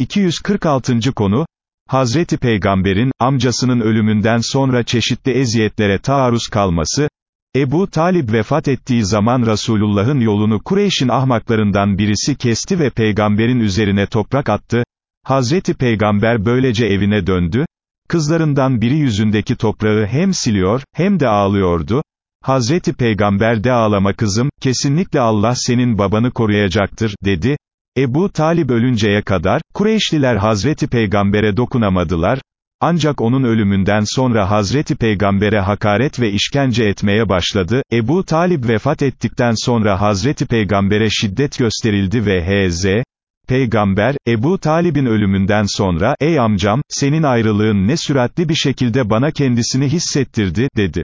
246. konu, Hazreti Peygamber'in, amcasının ölümünden sonra çeşitli eziyetlere taarruz kalması, Ebu Talib vefat ettiği zaman Resulullah'ın yolunu Kureyş'in ahmaklarından birisi kesti ve peygamberin üzerine toprak attı, Hazreti Peygamber böylece evine döndü, kızlarından biri yüzündeki toprağı hem siliyor, hem de ağlıyordu, Hazreti Peygamber de ağlama kızım, kesinlikle Allah senin babanı koruyacaktır, dedi, Ebu Talib ölünceye kadar, Kureyşliler Hazreti Peygamber'e dokunamadılar, ancak onun ölümünden sonra Hazreti Peygamber'e hakaret ve işkence etmeye başladı, Ebu Talib vefat ettikten sonra Hazreti Peygamber'e şiddet gösterildi ve H.Z. Peygamber, Ebu Talib'in ölümünden sonra, ey amcam, senin ayrılığın ne süratli bir şekilde bana kendisini hissettirdi, dedi.